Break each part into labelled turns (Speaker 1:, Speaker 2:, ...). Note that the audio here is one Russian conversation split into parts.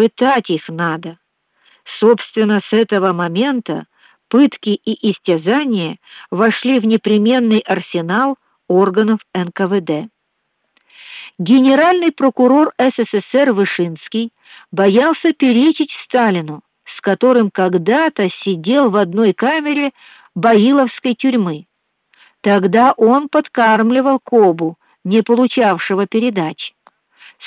Speaker 1: пытать их надо. Собственно, с этого момента пытки и истязания вошли в непременный арсенал органов НКВД. Генеральный прокурор СССР Вышинский боялся перечить Сталину, с которым когда-то сидел в одной камере Баиловской тюрьмы. Тогда он подкармливал Кобу, не получавшего передач.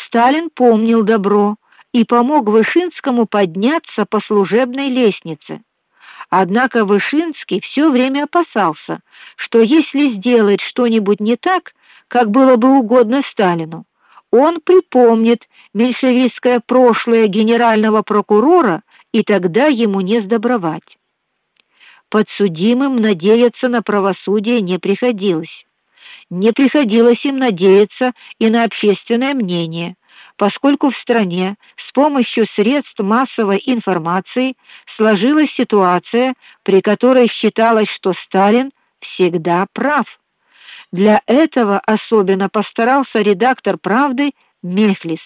Speaker 1: Сталин помнил добро и помог Вышинскому подняться по служебной лестнице. Однако Вышинский все время опасался, что если сделать что-нибудь не так, как было бы угодно Сталину, он припомнит меньшевистское прошлое генерального прокурора, и тогда ему не сдобровать. Подсудимым надеяться на правосудие не приходилось. Не приходилось им надеяться и на общественное мнение поскольку в стране с помощью средств массовой информации сложилась ситуация, при которой считалось, что Сталин всегда прав. Для этого особенно постарался редактор Правды Мехлис.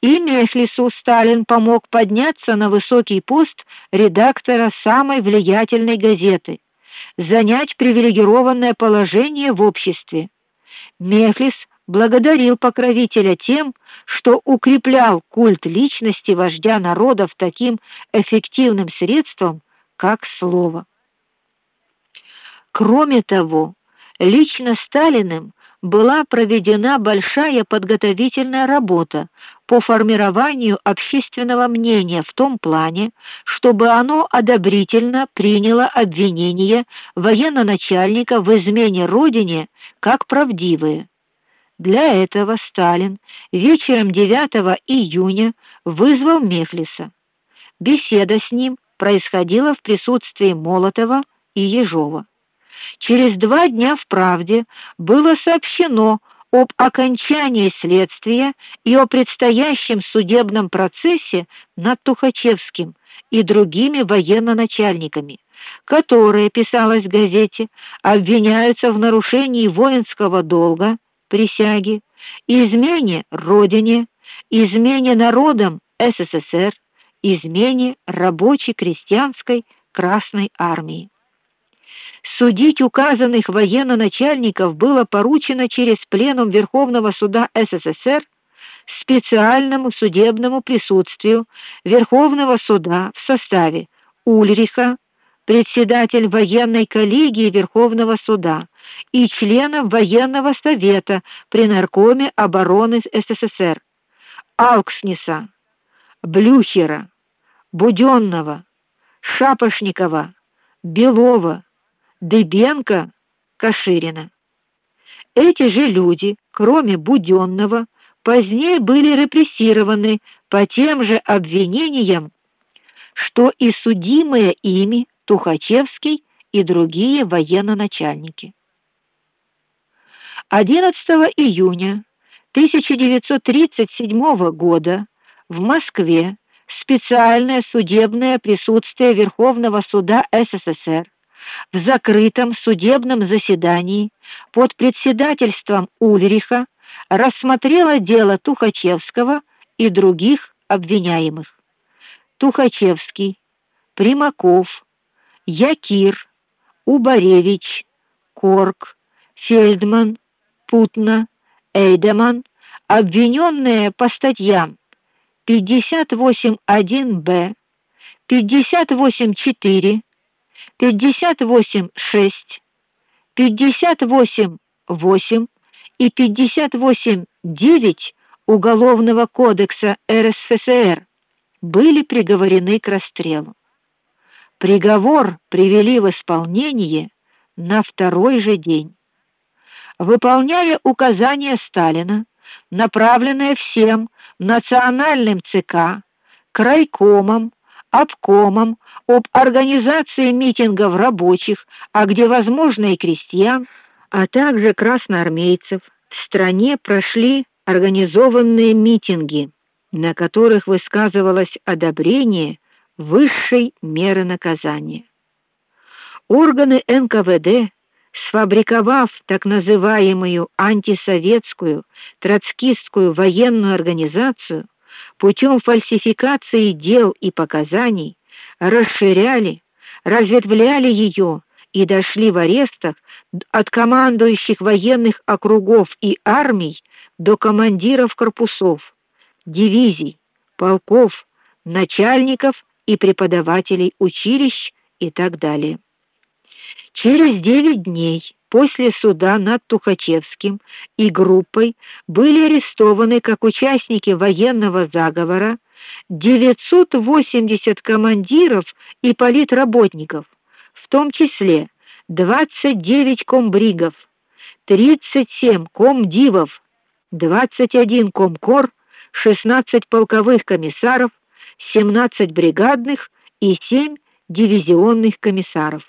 Speaker 1: И Мехлису Сталин помог подняться на высокий пост редактора самой влиятельной газеты, занять привилегированное положение в обществе. Мехлис благодарил покровителя тем, что укреплял культ личности вождя народов таким эффективным средством, как слово. Кроме того, лично Сталиным была проведена большая подготовительная работа по формированию общественного мнения в том плане, чтобы оно одобрительно приняло обвинения военно-начальника в измене родине как правдивые. Для этого Сталин вечером 9 июня вызвал Мехлиса. Беседа с ним происходила в присутствии Молотова и Ежова. Через два дня в Правде было сообщено об окончании следствия и о предстоящем судебном процессе над Тухачевским и другими военно-начальниками, которые, писалось в газете, обвиняются в нарушении воинского долга присяги, измене родине, измене народам СССР, измене рабочей крестьянской Красной армии. Судить указанных военно-начальников было поручено через пленум Верховного суда СССР специальному судебному присутствию Верховного суда в составе Ульриха, председатель военной коллегии Верховного суда, и членов военного совета при наркоме обороны СССР Алкснеса, Блюхера, Будённого, Шапошникова, Белова, Дыбенко, Каширина. Эти же люди, кроме Будённого, позднее были репрессированы по тем же обвинениям, что и судимые ими Тухачевский и другие военно-начальники. 11 июня 1937 года в Москве специальное судебное присутствие Верховного суда СССР в закрытом судебном заседании под председательством Ульриха рассмотрело дело Тухачевского и других обвиняемых. Тухачевский, Примаков, Якир, Убаревич, Корк, Фельдман, Путна, Эйдеман, обвиненные по статьям 58.1б, 58.4, 58.6, 58.8 и 58.9 Уголовного кодекса РСФСР были приговорены к расстрелу. Приговор привели в исполнение на второй же день. Выполняя указания Сталина, направленные всем национальным ЦК, крайкомам, обкомам об организации митингов рабочих, а где возможно и крестьян, а также красноармейцев, в стране прошли организованные митинги, на которых высказывалось одобрение высшей меры наказания. Органы НКВД сфабриковав так называемую антисоветскую троцкистскую военную организацию, путем фальсификации дел и показаний расширяли, разветвляли ее и дошли в арестах от командующих военных округов и армий до командиров корпусов, дивизий, полков, начальников и преподавателей училищ и так далее. Через девять дней после суда над Тухачевским и группой были арестованы как участники военного заговора 980 командиров и политработников, в том числе 29 комбригов, 37 комдивов, 21 комкор, 16 полковых комиссаров, 17 бригадных и 7 дивизионных комиссаров.